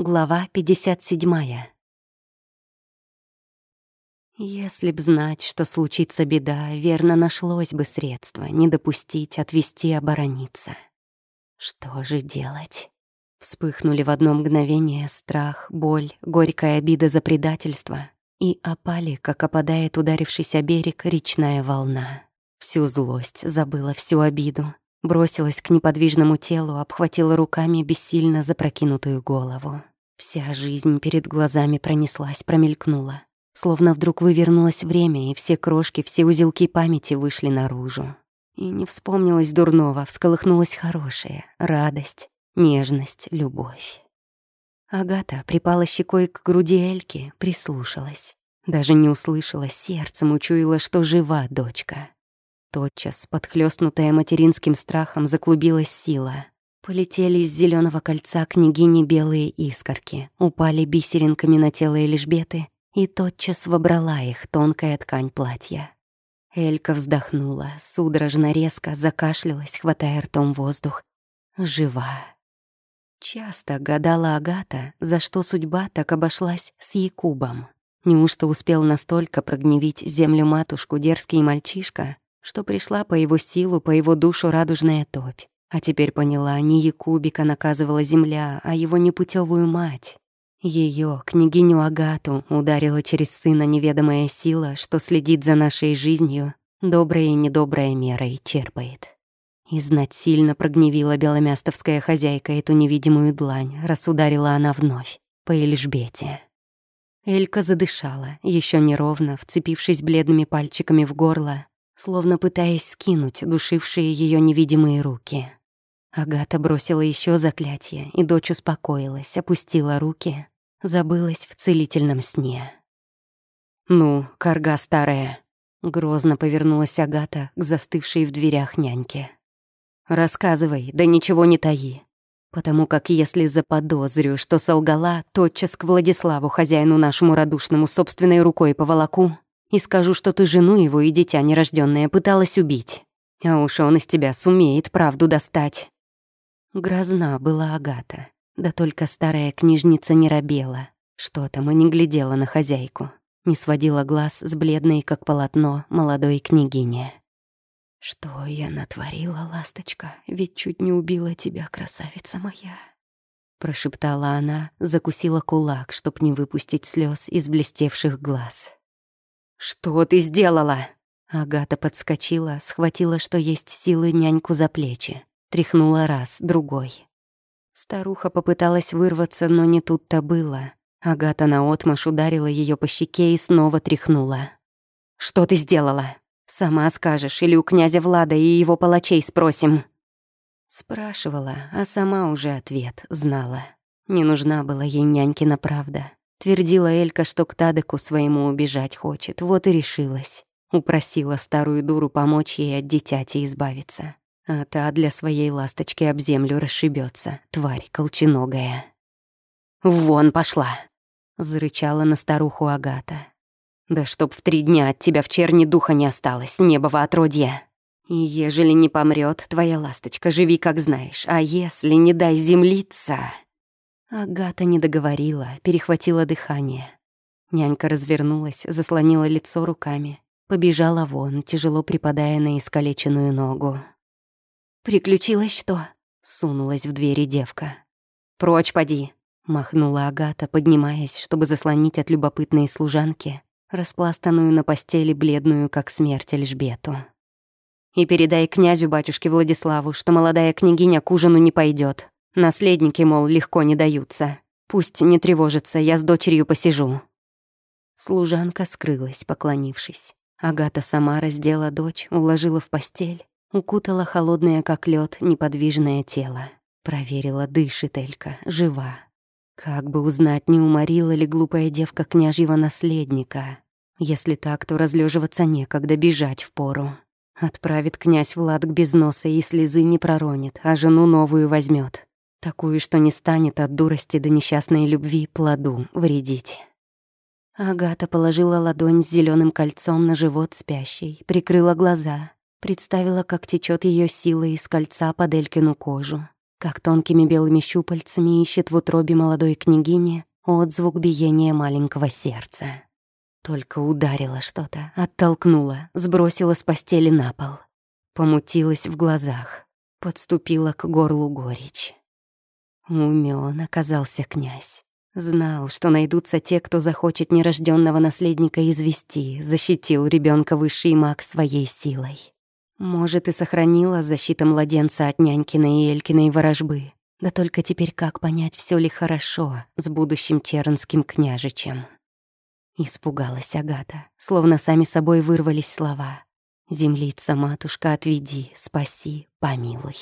Глава 57. Если б знать, что случится беда, верно нашлось бы средство не допустить, отвести, оборониться. Что же делать? Вспыхнули в одно мгновение страх, боль, горькая обида за предательство и опали, как опадает ударившийся берег речная волна. Всю злость забыла, всю обиду, бросилась к неподвижному телу, обхватила руками бессильно запрокинутую голову. Вся жизнь перед глазами пронеслась, промелькнула. Словно вдруг вывернулось время, и все крошки, все узелки памяти вышли наружу. И не вспомнилось дурного, всколыхнулось хорошее, радость, нежность, любовь. Агата припала щекой к груди Эльки, прислушалась. Даже не услышала, сердцем учуяла, что жива дочка. Тотчас, подхлёстнутая материнским страхом, заклубилась сила. Полетели из зеленого кольца княгини белые искорки, упали бисеринками на тело Эльжбеты, и тотчас вобрала их тонкая ткань платья. Элька вздохнула, судорожно резко закашлялась, хватая ртом воздух. Жива. Часто гадала Агата, за что судьба так обошлась с Якубом. Неужто успел настолько прогневить землю-матушку дерзкий мальчишка, что пришла по его силу, по его душу радужная топь? А теперь поняла, не Якубика наказывала земля, а его непутевую мать. Ее, княгиню Агату, ударила через сына неведомая сила, что следит за нашей жизнью, добрая и недобрая мерой черпает. И знать сильно прогневила беломястовская хозяйка эту невидимую длань, раз ударила она вновь, по Эльжбете. Элька задышала, еще неровно, вцепившись бледными пальчиками в горло, словно пытаясь скинуть душившие ее невидимые руки. Агата бросила еще заклятие, и дочь успокоилась, опустила руки, забылась в целительном сне. «Ну, карга старая», — грозно повернулась Агата к застывшей в дверях няньке. «Рассказывай, да ничего не таи. Потому как если заподозрю, что солгала, тотчас к Владиславу, хозяину нашему радушному, собственной рукой поволоку и скажу, что ты жену его и дитя нерождённое пыталась убить. А уж он из тебя сумеет правду достать». Грозна была Агата, да только старая книжница не робела. Что там, и не глядела на хозяйку, не сводила глаз с бледной, как полотно, молодой княгини. «Что я натворила, ласточка? Ведь чуть не убила тебя, красавица моя!» Прошептала она, закусила кулак, чтоб не выпустить слез из блестевших глаз. «Что ты сделала?» Агата подскочила, схватила, что есть силы, няньку за плечи. Тряхнула раз, другой. Старуха попыталась вырваться, но не тут-то было. Агата наотмашь ударила ее по щеке и снова тряхнула. «Что ты сделала? Сама скажешь, или у князя Влада и его палачей спросим?» Спрашивала, а сама уже ответ знала. Не нужна была ей нянькина правда. Твердила Элька, что к Тадеку своему убежать хочет, вот и решилась. Упросила старую дуру помочь ей от дитяти избавиться а та для своей ласточки об землю расшибется, тварь колченогая. «Вон пошла!» — зарычала на старуху Агата. «Да чтоб в три дня от тебя в черни духа не осталось, небово отродье! И ежели не помрет твоя ласточка, живи как знаешь, а если не дай землиться...» Агата не договорила, перехватила дыхание. Нянька развернулась, заслонила лицо руками, побежала вон, тяжело припадая на искалеченную ногу. «Приключилось что?» — сунулась в двери девка. «Прочь поди!» — махнула Агата, поднимаясь, чтобы заслонить от любопытной служанки, распластанную на постели бледную, как смерть, Эльжбету. «И передай князю батюшке Владиславу, что молодая княгиня к ужину не пойдет. Наследники, мол, легко не даются. Пусть не тревожится, я с дочерью посижу». Служанка скрылась, поклонившись. Агата сама раздела дочь, уложила в постель, Укутала холодное, как лед, неподвижное тело. Проверила, дышит Элька, жива. Как бы узнать, не уморила ли глупая девка княжьего наследника. Если так, то разлеживаться некогда, бежать впору. Отправит князь Влад к безноса и слезы не проронит, а жену новую возьмет, Такую, что не станет от дурости до несчастной любви плоду вредить. Агата положила ладонь с зеленым кольцом на живот спящей, прикрыла глаза — Представила, как течет ее сила из кольца под Элькину кожу. как тонкими белыми щупальцами ищет в утробе молодой княгини отзвук биения маленького сердца. Только ударила что-то, оттолкнула, сбросила с постели на пол. Помутилась в глазах, подступила к горлу горечь. Умён оказался князь. Знал, что найдутся те, кто захочет нерожденного наследника извести, защитил ребенка высший маг своей силой. Может, и сохранила защита младенца от нянькиной и Элькиной ворожбы. Да только теперь как понять, все ли хорошо с будущим чернским княжичем? Испугалась Агата, словно сами собой вырвались слова. «Землица, матушка, отведи, спаси, помилуй».